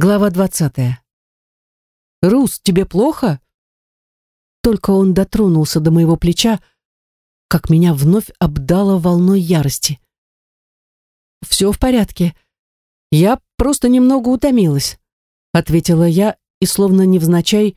Глава двадцатая. «Рус, тебе плохо?» Только он дотронулся до моего плеча, как меня вновь обдало волной ярости. «Все в порядке. Я просто немного утомилась», — ответила я и, словно невзначай,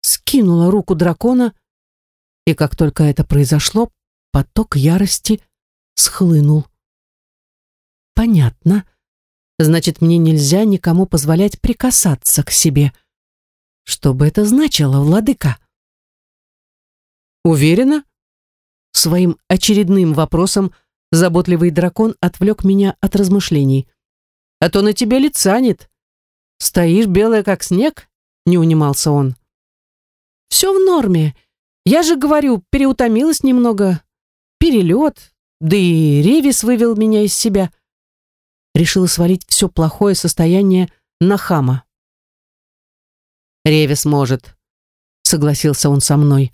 скинула руку дракона, и как только это произошло, поток ярости схлынул. «Понятно. Значит, мне нельзя никому позволять прикасаться к себе. Что бы это значило, владыка?» «Уверена?» Своим очередным вопросом заботливый дракон отвлек меня от размышлений. «А то на тебе лица нет. Стоишь белая, как снег?» — не унимался он. «Все в норме. Я же говорю, переутомилась немного. Перелет, да и Ревис вывел меня из себя». Решила свалить все плохое состояние на хама. «Ревис может», — согласился он со мной.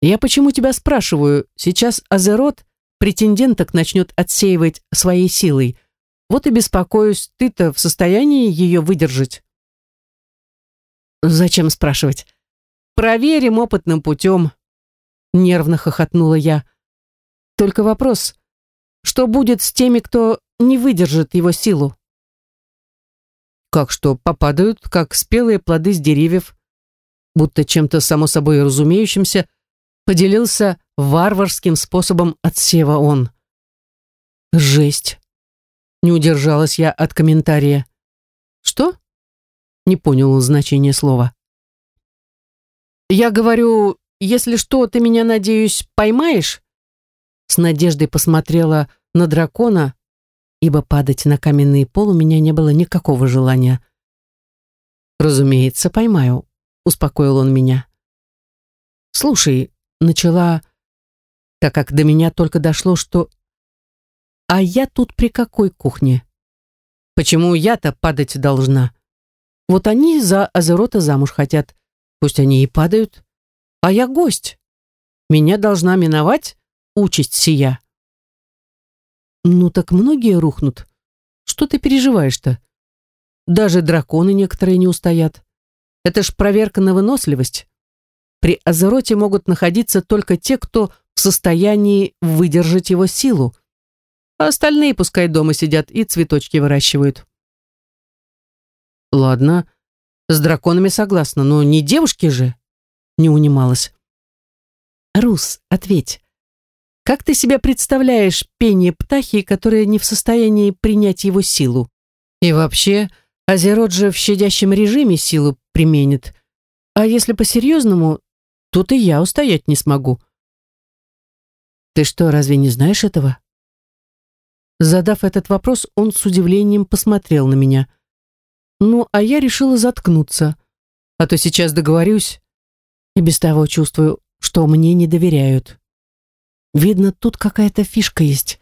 Я почему тебя спрашиваю? Сейчас Азерот претенденток начнет отсеивать своей силой. Вот и беспокоюсь, ты-то в состоянии ее выдержать? Зачем спрашивать? Проверим опытным путем. Нервно хохотнула я. Только вопрос, что будет с теми, кто не выдержит его силу? Как что, попадают, как спелые плоды с деревьев, будто чем-то само собой разумеющимся, поделился варварским способом отсева он. Жесть. Не удержалась я от комментария. Что? Не понял значение слова. Я говорю, если что, ты меня, надеюсь, поймаешь? С надеждой посмотрела на дракона, ибо падать на каменный пол у меня не было никакого желания. «Разумеется, поймаю», — успокоил он меня. «Слушай, начала, так как до меня только дошло, что... А я тут при какой кухне? Почему я-то падать должна? Вот они за Азерота замуж хотят. Пусть они и падают. А я гость. Меня должна миновать участь сия. Ну так многие рухнут. Что ты переживаешь-то? Даже драконы некоторые не устоят. Это ж проверка на выносливость. При Азероте могут находиться только те, кто в состоянии выдержать его силу, а остальные пускай дома сидят и цветочки выращивают. Ладно, с драконами согласна, но не девушки же, не унималась. Рус, ответь, как ты себе представляешь пение птахи, которая не в состоянии принять его силу? И вообще, Азерот же в щадящем режиме силу применит. А если по-серьезному, Тут и я устоять не смогу. Ты что, разве не знаешь этого? Задав этот вопрос, он с удивлением посмотрел на меня. Ну, а я решила заткнуться, а то сейчас договорюсь и без того чувствую, что мне не доверяют. Видно, тут какая-то фишка есть.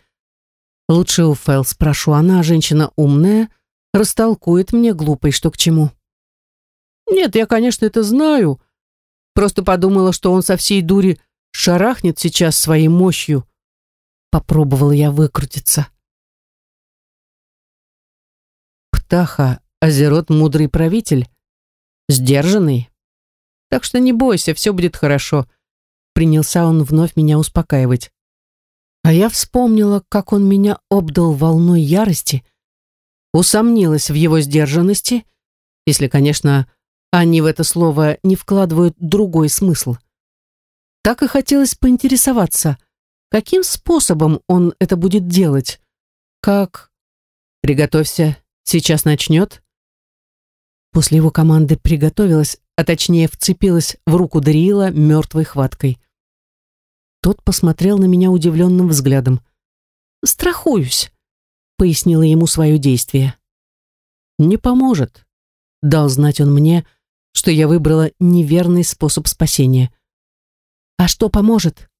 Лучше у Фэл спрошу, она женщина умная, растолкует мне глупой, что к чему. Нет, я, конечно, это знаю, Просто подумала, что он со всей дури шарахнет сейчас своей мощью. Попробовала я выкрутиться. Птаха, Азерот мудрый правитель, сдержанный. Так что не бойся, все будет хорошо. Принялся он вновь меня успокаивать. А я вспомнила, как он меня обдал волной ярости, усомнилась в его сдержанности, если, конечно, они в это слово не вкладывают другой смысл. Так и хотелось поинтересоваться, каким способом он это будет делать. Как? Приготовься, сейчас начнет. После его команды приготовилась, а точнее вцепилась в руку Дариила мертвой хваткой. Тот посмотрел на меня удивленным взглядом. «Страхуюсь», — пояснила ему свое действие. «Не поможет», — дал знать он мне, что я выбрала неверный способ спасения. А что поможет?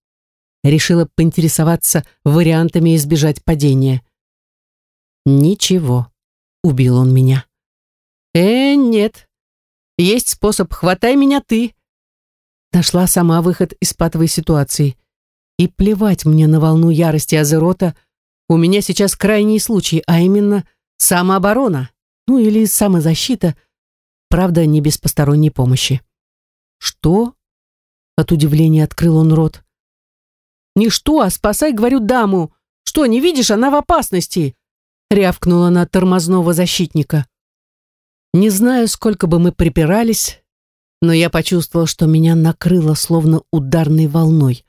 Решила поинтересоваться вариантами избежать падения. Ничего, убил он меня. Э, нет. Есть способ, хватай меня ты. Нашла сама выход из патовой ситуации. И плевать мне на волну ярости Азерота, у меня сейчас крайний случай, а именно самооборона. ну или самозащита, правда, не без посторонней помощи. «Что?» — от удивления открыл он рот. «Не что, а спасай, говорю, даму! Что, не видишь, она в опасности!» — рявкнула на тормозного защитника. Не знаю, сколько бы мы припирались, но я почувствовал, что меня накрыло словно ударной волной,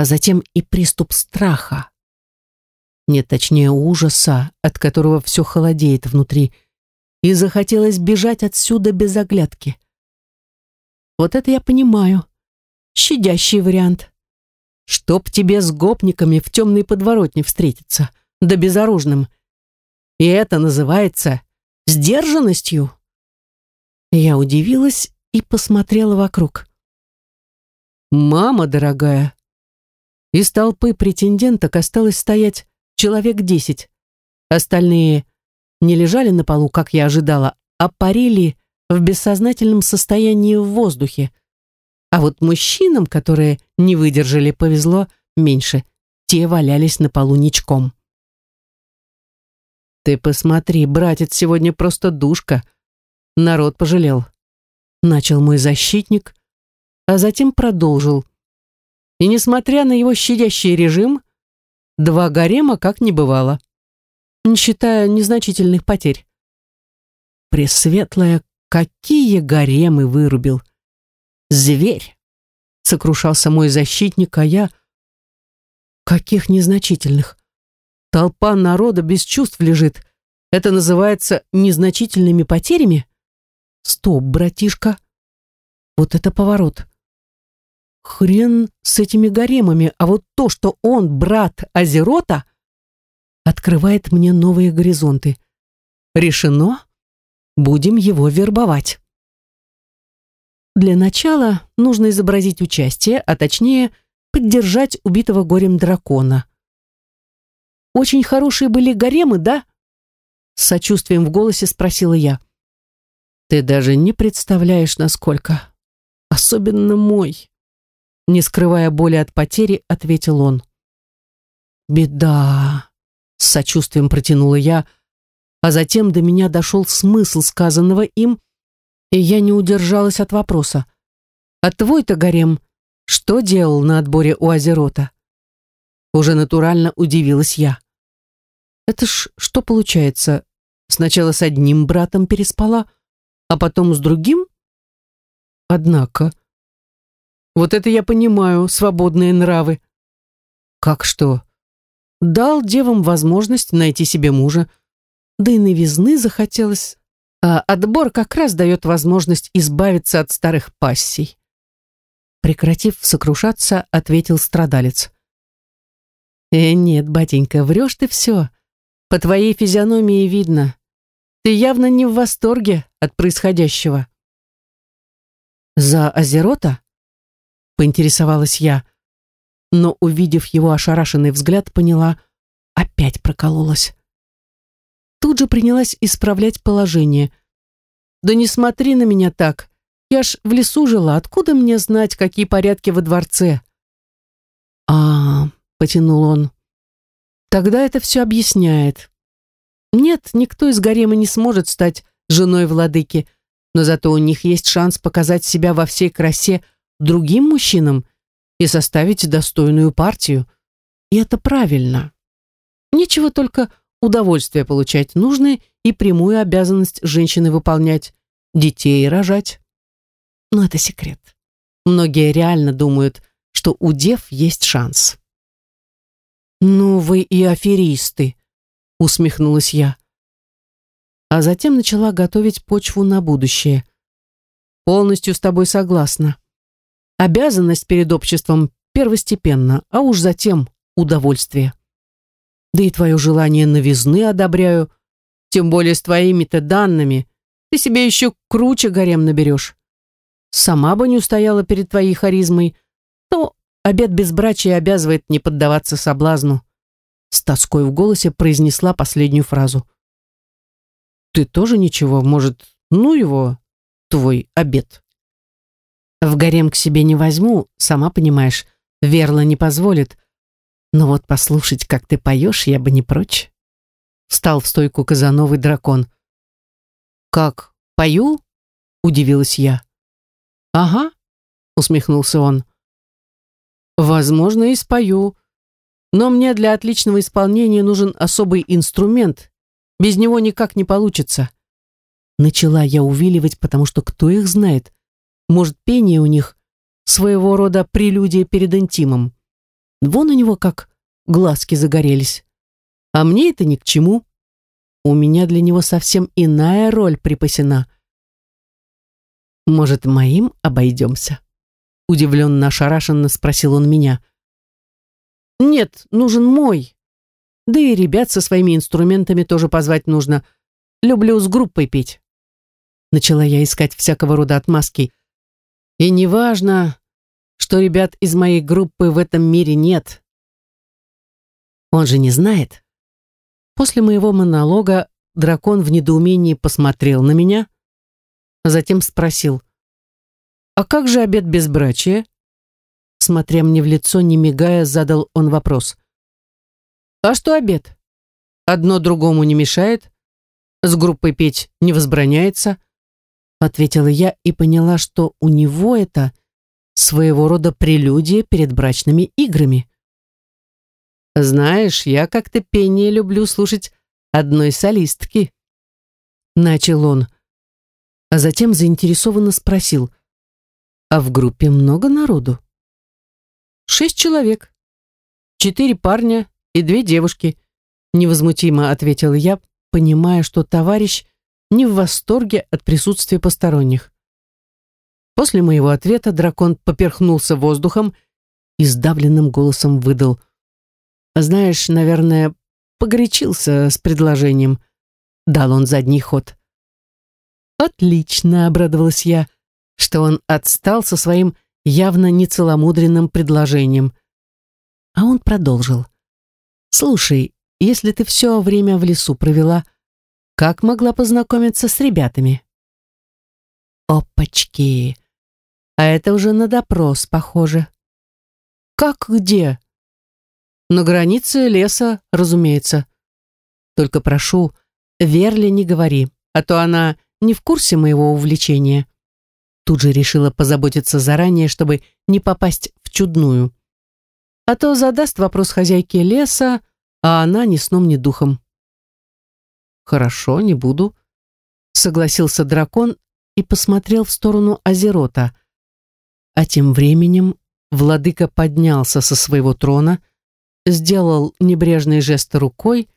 а затем и приступ страха. Нет, точнее ужаса, от которого все холодеет внутри, и захотелось бежать отсюда без оглядки. Вот это я понимаю. Щадящий вариант. Чтоб тебе с гопниками в темной подворотне встретиться, да безоружным. И это называется сдержанностью. Я удивилась и посмотрела вокруг. «Мама дорогая!» Из толпы претенденток осталось стоять человек десять. Остальные не лежали на полу, как я ожидала, а парили в бессознательном состоянии в воздухе. А вот мужчинам, которые не выдержали, повезло меньше. Те валялись на полу ничком. «Ты посмотри, братец сегодня просто душка. Народ пожалел начал мой защитник, а затем продолжил. И несмотря на его щадящий режим, два гарема как не бывало, не считая незначительных потерь. Пресветлая, какие гаремы вырубил! Зверь! Сокрушался мой защитник, а я... Каких незначительных? Толпа народа без чувств лежит. Это называется незначительными потерями? Стоп, братишка. Вот это поворот. Хрен с этими гаремами, а вот то, что он брат Азерота, открывает мне новые горизонты. Решено. Будем его вербовать. Для начала нужно изобразить участие, а точнее поддержать убитого горем дракона. Очень хорошие были гаремы, да? С сочувствием в голосе спросила я. Ты даже не представляешь, насколько. Особенно мой. Не скрывая боли от потери, ответил он. Беда. С сочувствием протянула я, а затем до меня дошел смысл сказанного им, и я не удержалась от вопроса. А твой-то гарем что делал на отборе у Азерота? Уже натурально удивилась я. Это ж что получается? Сначала с одним братом переспала, а потом с другим? Однако... Вот это я понимаю, свободные нравы. Как что? Дал девам возможность найти себе мужа, да и новизны захотелось. А отбор как раз дает возможность избавиться от старых пассий. Прекратив сокрушаться, ответил страдалец. «Э, нет, батенька, врешь ты все. По твоей физиономии видно. Ты явно не в восторге от происходящего. «За Азерота?» — поинтересовалась я, но, увидев его ошарашенный взгляд, поняла, опять прокололась. Тут же принялась исправлять положение. «Да не смотри на меня так. Я ж в лесу жила. Откуда мне знать, какие порядки во дворце?» «А, -а — потянул он, — тогда это все объясняет. Нет, никто из гарема не сможет стать женой владыки, но зато у них есть шанс показать себя во всей красе другим мужчинам и составить достойную партию. И это правильно. Нечего только удовольствие получать, нужно и прямую обязанность женщины выполнять, детей рожать. Но это секрет. Многие реально думают, что у дев есть шанс. «Ну вы и аферисты», усмехнулась я. А затем начала готовить почву на будущее. Полностью с тобой согласна. Обязанность перед обществом первостепенна, а уж затем удовольствие. Да и твое желание новизны одобряю, тем более с твоими-то данными. Ты себе еще круче гарем наберешь. Сама бы не устояла перед твоей харизмой, то обед безбрачия обязывает не поддаваться соблазну с тоской в голосе произнесла последнюю фразу. «Ты тоже ничего? Может, ну его, твой обед?» «В гарем к себе не возьму, сама понимаешь, Верла не позволит. Но вот послушать, как ты поешь, я бы не прочь». Встал в стойку казановый дракон. Как, пою? Удивилась я. Ага, усмехнулся он. Возможно, и спою. Но мне для отличного исполнения нужен особый инструмент. Без него никак не получится. Начала я увиливать, потому что кто их знает? Может, пение у них своего рода прелюдия перед интимом. Вон у него как глазки загорелись. А мне это ни к чему. У меня для него совсем иная роль припасена. Может, моим обойдемся? Удивленно ошарашенно спросил он меня. Нет, нужен мой. Да и ребят со своими инструментами тоже позвать нужно. Люблю с группой петь. Начала я искать всякого рода отмазки. И неважно, что ребят из моей группы в этом мире нет. Он же не знает. После моего монолога дракон в недоумении посмотрел на меня, а затем спросил, «А как же обед безбрачия?» Смотря мне в лицо, не мигая, задал он вопрос. «А что обед? Одно другому не мешает? С группой петь не возбраняется?» Ответила я и поняла, что у него это своего рода прелюдия перед брачными играми. «Знаешь, я как-то пение люблю слушать одной солистки», — начал он, а затем заинтересованно спросил, «А в группе много народу?» «Шесть человек. Четыре парня и две девушки», — невозмутимо ответил я, понимая, что товарищ не в восторге от присутствия посторонних. После моего ответа дракон поперхнулся воздухом и сдавленным голосом выдал. «Знаешь, наверное, погорячился с предложением». Дал он задний ход. «Отлично», — обрадовалась я, что он отстал со своим явно нецеломудренным предложением. А он продолжил. «Слушай, если ты все время в лесу провела, как могла познакомиться с ребятами?» «Опачки! А это уже на допрос, похоже. Как где? На границе леса, разумеется. Только прошу, Верле не говори, а то она не в курсе моего увлечения. Тут же решила позаботиться заранее, чтобы не попасть в чудную. А то задаст вопрос хозяйке леса, а она ни сном, ни духом. «Хорошо, не буду», — согласился дракон и посмотрел в сторону Азерота. А тем временем владыка поднялся со своего трона, сделал небрежный жест рукой,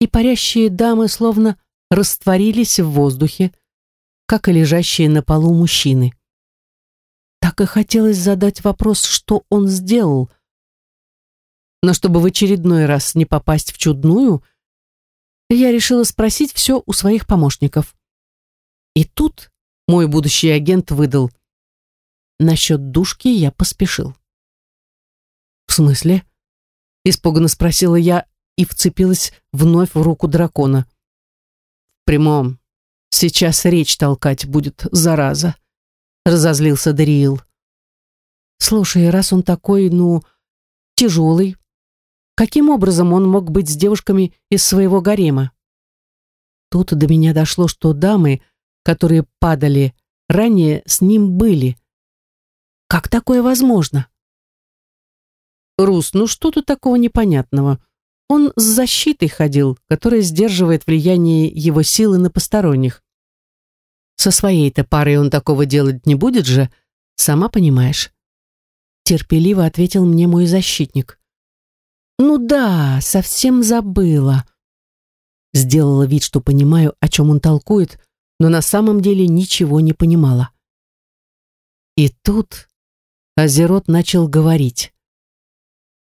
и парящие дамы словно растворились в воздухе, как и лежащие на полу мужчины. Так и хотелось задать вопрос, что он сделал. Но чтобы в очередной раз не попасть в чудную, я решила спросить все у своих помощников. И тут мой будущий агент выдал – Насчет душки я поспешил. «В смысле?» — испуганно спросила я и вцепилась вновь в руку дракона. «В прямом. Сейчас речь толкать будет, зараза», — разозлился Дариил. «Слушай, раз он такой, ну, тяжелый, каким образом он мог быть с девушками из своего гарема?» Тут до меня дошло, что дамы, которые падали, ранее с ним были, как такое возможно? Рус, ну что тут такого непонятного? Он с защитой ходил, которая сдерживает влияние его силы на посторонних. Со своей-то парой он такого делать не будет же, сама понимаешь. Терпеливо ответил мне мой защитник. Ну да, совсем забыла. Сделала вид, что понимаю, о чем он толкует, но на самом деле ничего не понимала. И тут Азерот начал говорить.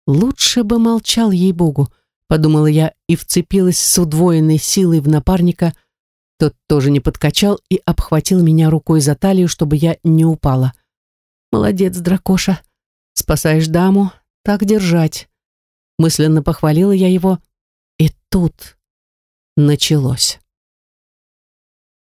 «Лучше бы молчал, ей-богу», — подумала я и вцепилась с удвоенной силой в напарника. Тот тоже не подкачал и обхватил меня рукой за талию, чтобы я не упала. «Молодец, дракоша. Спасаешь даму. Так держать». Мысленно похвалила я его. И тут началось.